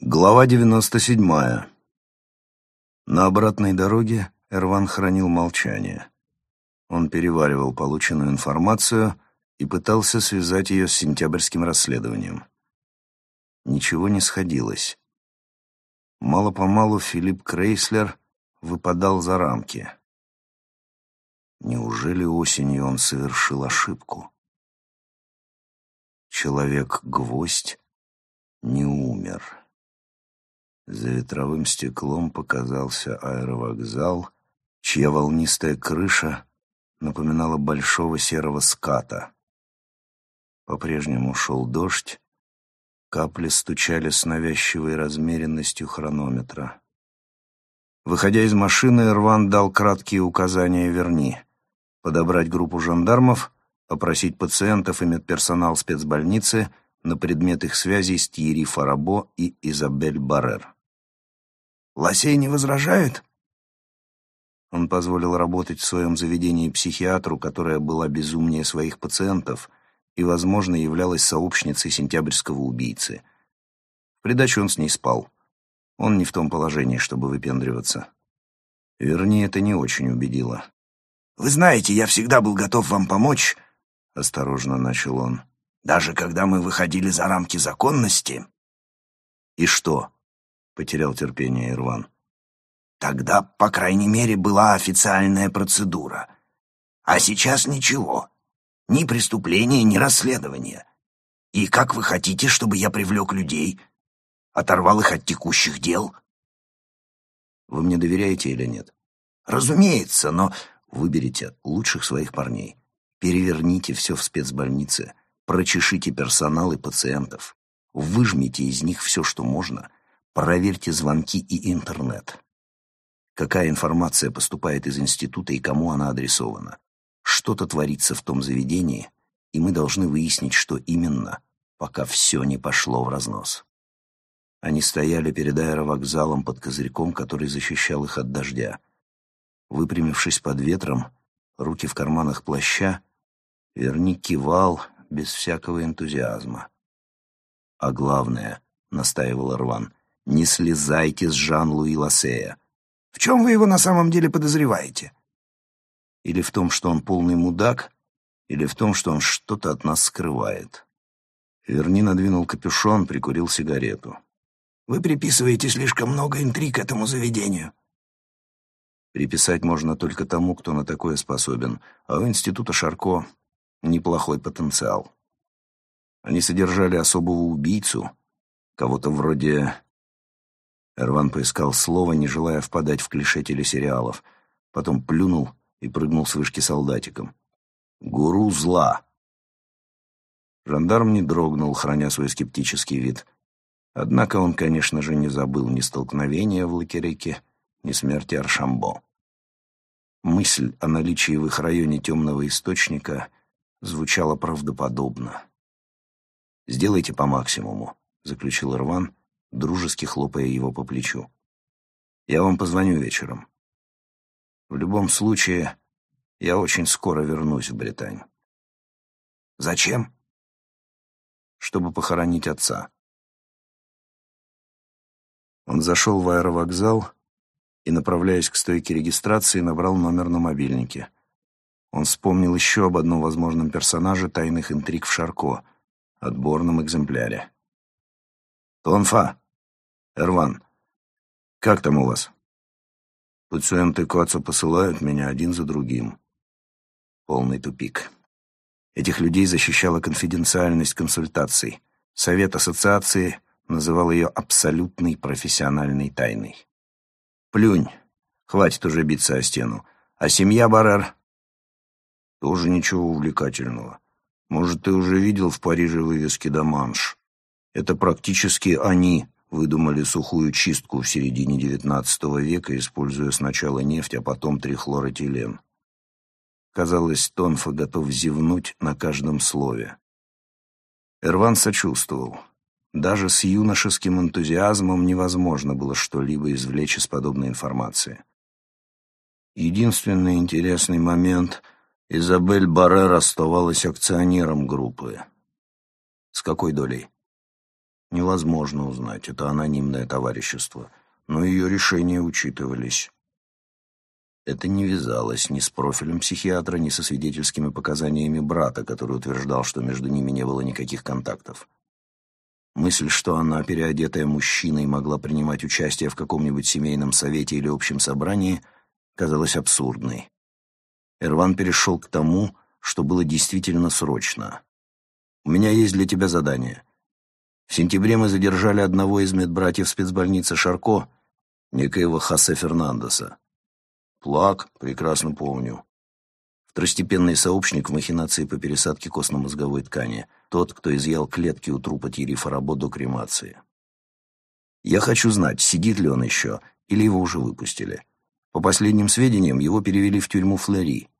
Глава 97. На обратной дороге Эрван хранил молчание. Он переваривал полученную информацию и пытался связать ее с сентябрьским расследованием. Ничего не сходилось. Мало-помалу Филипп Крейслер выпадал за рамки. Неужели осенью он совершил ошибку? Человек-гвоздь не умер. За ветровым стеклом показался аэровокзал, чья волнистая крыша напоминала большого серого ската. По-прежнему шел дождь, капли стучали с навязчивой размеренностью хронометра. Выходя из машины, Рван дал краткие указания Верни. Подобрать группу жандармов, опросить пациентов и медперсонал спецбольницы на предмет их связей с Тьерри Фарабо и Изабель Баррер. Лосей не возражает?» Он позволил работать в своем заведении психиатру, которая была безумнее своих пациентов и, возможно, являлась сообщницей сентябрьского убийцы. В придачу он с ней спал. Он не в том положении, чтобы выпендриваться. Вернее, это не очень убедило. «Вы знаете, я всегда был готов вам помочь», — осторожно начал он. «Даже когда мы выходили за рамки законности». «И что?» Потерял терпение Ирван. Тогда, по крайней мере, была официальная процедура. А сейчас ничего. Ни преступления, ни расследования. И как вы хотите, чтобы я привлек людей? Оторвал их от текущих дел? Вы мне доверяете или нет? Разумеется, но... Выберите лучших своих парней. Переверните все в спецбольнице. Прочешите персонал и пациентов. Выжмите из них все, что можно, Проверьте звонки и интернет. Какая информация поступает из института и кому она адресована? Что-то творится в том заведении, и мы должны выяснить, что именно, пока все не пошло в разнос. Они стояли перед аэровокзалом под козырьком, который защищал их от дождя. Выпрямившись под ветром, руки в карманах плаща, Верни кивал без всякого энтузиазма. «А главное», — настаивал Рван, не слезайте с Жан-Луи Лассея. В чем вы его на самом деле подозреваете? Или в том, что он полный мудак, или в том, что он что-то от нас скрывает. Верни надвинул капюшон, прикурил сигарету. Вы приписываете слишком много интриг этому заведению. Приписать можно только тому, кто на такое способен, а у института Шарко неплохой потенциал. Они содержали особого убийцу, кого-то вроде Эрван поискал слово, не желая впадать в клише телесериалов. Потом плюнул и прыгнул с вышки солдатиком. «Гуру зла!» Жандарм не дрогнул, храня свой скептический вид. Однако он, конечно же, не забыл ни столкновения в Лакереке, ни смерти Аршамбо. Мысль о наличии в их районе темного источника звучала правдоподобно. «Сделайте по максимуму», — заключил Ирван, дружески хлопая его по плечу. «Я вам позвоню вечером. В любом случае, я очень скоро вернусь в Британь». «Зачем?» «Чтобы похоронить отца». Он зашел в аэровокзал и, направляясь к стойке регистрации, набрал номер на мобильнике. Он вспомнил еще об одном возможном персонаже тайных интриг в Шарко, отборном экземпляре. «Тонфа! Эрван, как там у вас?» Пациенты Каца посылают меня один за другим. Полный тупик. Этих людей защищала конфиденциальность консультаций. Совет ассоциации называл ее абсолютной профессиональной тайной. Плюнь, хватит уже биться о стену. А семья Барар? Тоже ничего увлекательного. Может, ты уже видел в Париже вывески «Даманш»? Это практически они выдумали сухую чистку в середине XIX века, используя сначала нефть, а потом трихлоротилен. Казалось, Тонфа готов зевнуть на каждом слове. Эрван сочувствовал. Даже с юношеским энтузиазмом невозможно было что-либо извлечь из подобной информации. Единственный интересный момент — Изабель Баррер оставалась акционером группы. С какой долей? Невозможно узнать, это анонимное товарищество, но ее решения учитывались. Это не вязалось ни с профилем психиатра, ни со свидетельскими показаниями брата, который утверждал, что между ними не было никаких контактов. Мысль, что она, переодетая мужчиной, могла принимать участие в каком-нибудь семейном совете или общем собрании, казалась абсурдной. Эрван перешел к тому, что было действительно срочно. «У меня есть для тебя задание. В сентябре мы задержали одного из медбратьев спецбольницы Шарко, некоего Хосе Фернандеса. Плак, прекрасно помню. Второстепенный сообщник в махинации по пересадке костно-мозговой ткани. Тот, кто изъял клетки у трупа Тири Фарабо до кремации. Я хочу знать, сидит ли он еще, или его уже выпустили. По последним сведениям, его перевели в тюрьму Флери.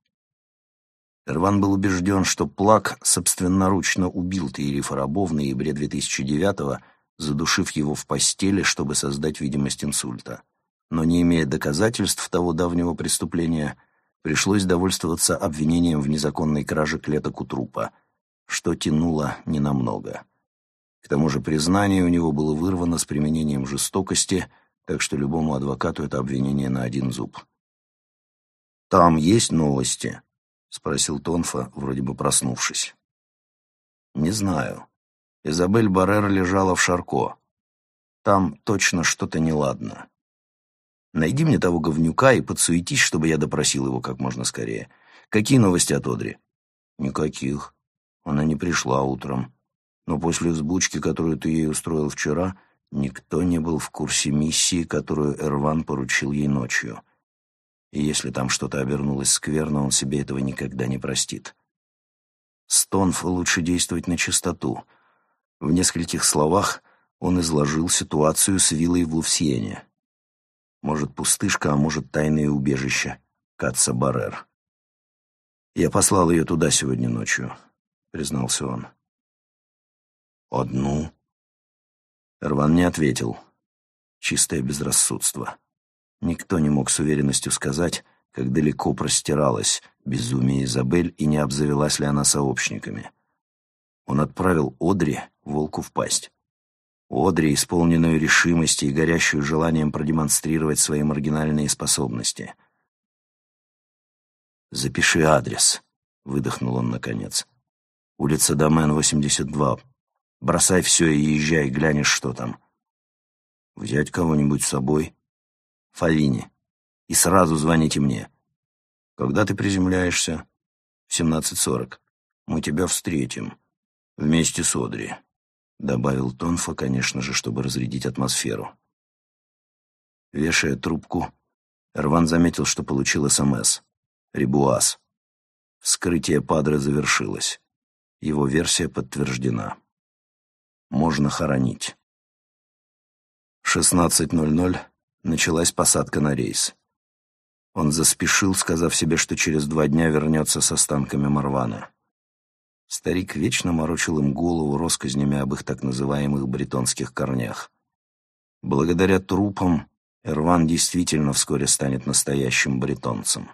Эрван был убежден, что Плак собственноручно убил Тири Фарабо в ноябре 2009-го, задушив его в постели, чтобы создать видимость инсульта но не имея доказательств того давнего преступления, пришлось довольствоваться обвинением в незаконной краже клеток у трупа, что тянуло ненамного. К тому же признание у него было вырвано с применением жестокости, так что любому адвокату это обвинение на один зуб. «Там есть новости?» — спросил Тонфа, вроде бы проснувшись. «Не знаю. Изабель Баррер лежала в Шарко. Там точно что-то неладно. Найди мне того говнюка и подсуетись, чтобы я допросил его как можно скорее. Какие новости от Одри? Никаких. Она не пришла утром. Но после взбучки, которую ты ей устроил вчера, никто не был в курсе миссии, которую Эрван поручил ей ночью. И если там что-то обернулось скверно, он себе этого никогда не простит. Стонфу лучше действовать на чистоту. В нескольких словах он изложил ситуацию с виллой в Лувсиене. Может, пустышка, а может, тайное убежище. Катса Баррер. «Я послал ее туда сегодня ночью», — признался он. «Одну?» Эрван не ответил. Чистое безрассудство. Никто не мог с уверенностью сказать, как далеко простиралось безумие Изабель и не обзавелась ли она сообщниками. Он отправил Одри волку в пасть. Одри, исполненную решимости и горящую желанием продемонстрировать свои маргинальные способности. «Запиши адрес», — выдохнул он наконец. «Улица Домен, 82. Бросай все и езжай, глянешь, что там. Взять кого-нибудь с собой? Фавини. И сразу звоните мне. Когда ты приземляешься? В 17.40. Мы тебя встретим. Вместе с Одри». Добавил Тонфа, конечно же, чтобы разрядить атмосферу. Вешая трубку, Эрван заметил, что получил СМС. Рибуаз. Вскрытие Падре завершилось. Его версия подтверждена. Можно хоронить. 16.00 началась посадка на рейс. Он заспешил, сказав себе, что через два дня вернется с останками Марвана. Старик вечно морочил им голову россказнями об их так называемых бретонских корнях. Благодаря трупам Эрван действительно вскоре станет настоящим бретонцем.